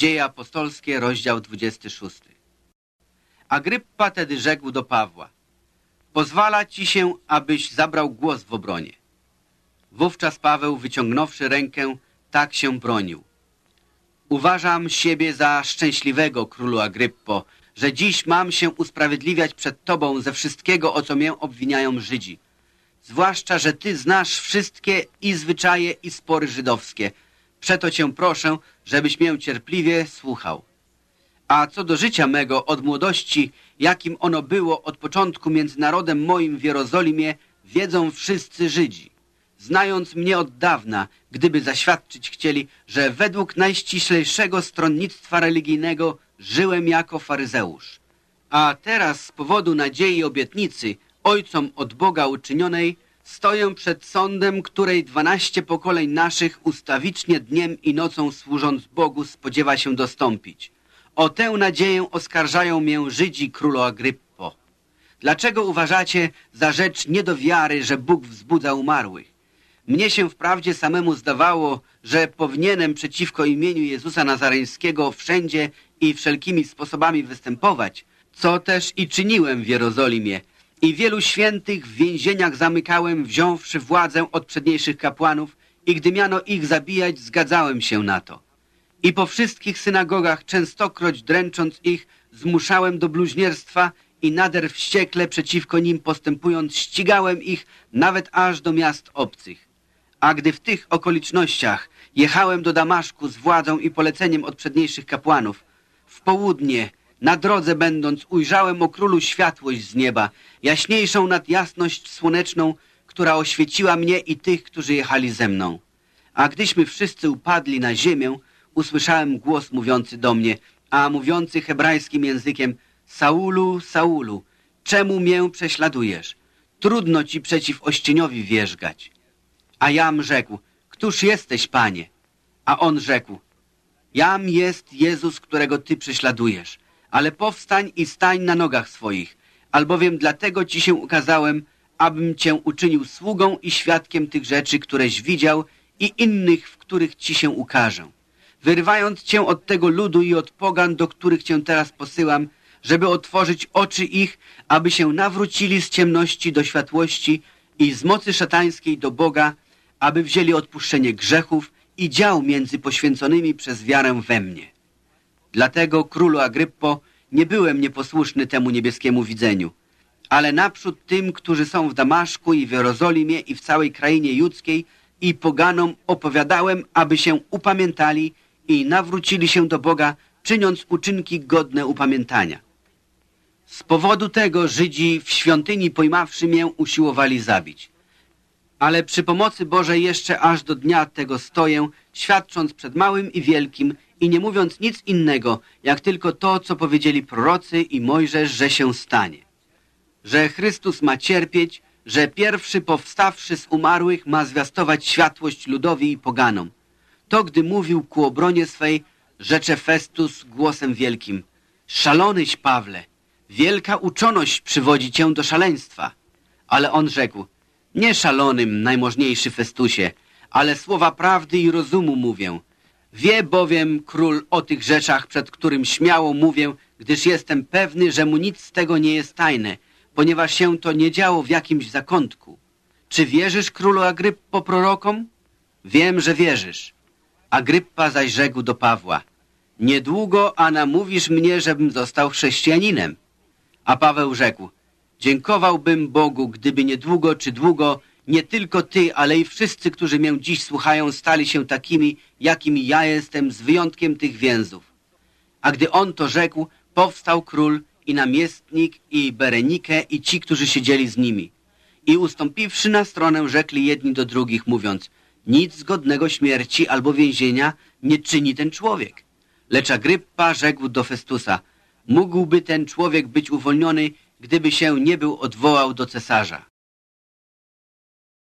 Dzieje apostolskie, rozdział 26. Agryppa tedy rzekł do Pawła, pozwala ci się, abyś zabrał głos w obronie. Wówczas Paweł, wyciągnąwszy rękę, tak się bronił. Uważam siebie za szczęśliwego, królu Agryppo, że dziś mam się usprawiedliwiać przed Tobą ze wszystkiego, o co mię obwiniają Żydzi. Zwłaszcza, że Ty znasz wszystkie i zwyczaje, i spory żydowskie. Przeto Cię proszę, żebyś mię cierpliwie słuchał. A co do życia mego od młodości, jakim ono było od początku między narodem moim w Jerozolimie, wiedzą wszyscy Żydzi. Znając mnie od dawna, gdyby zaświadczyć chcieli, że według najściślejszego stronnictwa religijnego żyłem jako faryzeusz. A teraz z powodu nadziei obietnicy, ojcom od Boga uczynionej, stoję przed sądem, której dwanaście pokoleń naszych ustawicznie dniem i nocą służąc Bogu spodziewa się dostąpić. O tę nadzieję oskarżają mię Żydzi królo Agryppo. Dlaczego uważacie za rzecz nie do wiary, że Bóg wzbudza umarłych? Mnie się wprawdzie samemu zdawało, że powinienem przeciwko imieniu Jezusa Nazareńskiego wszędzie i wszelkimi sposobami występować, co też i czyniłem w Jerozolimie. I wielu świętych w więzieniach zamykałem, wziąwszy władzę od przedniejszych kapłanów i gdy miano ich zabijać, zgadzałem się na to. I po wszystkich synagogach, częstokroć dręcząc ich, zmuszałem do bluźnierstwa i nader wściekle przeciwko nim postępując, ścigałem ich nawet aż do miast obcych. A gdy w tych okolicznościach jechałem do Damaszku z władzą i poleceniem od przedniejszych kapłanów, w południe, na drodze będąc, ujrzałem o królu światłość z nieba, jaśniejszą nad jasność słoneczną, która oświeciła mnie i tych, którzy jechali ze mną. A gdyśmy wszyscy upadli na ziemię, usłyszałem głos mówiący do mnie, a mówiący hebrajskim językiem Saulu, Saulu, czemu mię prześladujesz? Trudno ci przeciw ościeniowi wierzgać. A jam rzekł, któż jesteś, panie? A on rzekł, jam jest Jezus, którego ty prześladujesz, ale powstań i stań na nogach swoich, albowiem dlatego ci się ukazałem, abym cię uczynił sługą i świadkiem tych rzeczy, któreś widział i innych, w których ci się ukażę. Wyrywając cię od tego ludu i od pogan, do których cię teraz posyłam, żeby otworzyć oczy ich, aby się nawrócili z ciemności do światłości i z mocy szatańskiej do Boga, aby wzięli odpuszczenie grzechów i dział między poświęconymi przez wiarę we mnie. Dlatego, królu Agryppo, nie byłem nieposłuszny temu niebieskiemu widzeniu, ale naprzód tym, którzy są w Damaszku i w Jerozolimie i w całej krainie judzkiej i poganom opowiadałem, aby się upamiętali i nawrócili się do Boga, czyniąc uczynki godne upamiętania. Z powodu tego Żydzi w świątyni pojmawszy mię usiłowali zabić. Ale przy pomocy Bożej jeszcze aż do dnia tego stoję, świadcząc przed małym i wielkim i nie mówiąc nic innego, jak tylko to, co powiedzieli prorocy i Mojżesz, że się stanie. Że Chrystus ma cierpieć, że pierwszy powstawszy z umarłych ma zwiastować światłość ludowi i poganom. To, gdy mówił ku obronie swej, rzecze Festus głosem wielkim. Szalonyś, Pawle, wielka uczoność przywodzi cię do szaleństwa. Ale on rzekł, nie szalonym, najmożniejszy Festusie, ale słowa prawdy i rozumu mówię. Wie bowiem król o tych rzeczach, przed którym śmiało mówię, gdyż jestem pewny, że mu nic z tego nie jest tajne, ponieważ się to nie działo w jakimś zakątku. Czy wierzysz królu Agryppo prorokom? Wiem, że wierzysz. Agryppa zaś rzekł do Pawła, niedługo, a namówisz mnie, żebym został chrześcijaninem. A Paweł rzekł, dziękowałbym Bogu, gdyby niedługo czy długo nie tylko ty, ale i wszyscy, którzy mnie dziś słuchają, stali się takimi, jakimi ja jestem, z wyjątkiem tych więzów. A gdy on to rzekł, powstał król i namiestnik i Berenike i ci, którzy siedzieli z nimi. I ustąpiwszy na stronę, rzekli jedni do drugich, mówiąc, nic godnego śmierci albo więzienia nie czyni ten człowiek. Lecz Agryppa rzekł do Festusa, mógłby ten człowiek być uwolniony, gdyby się nie był odwołał do cesarza.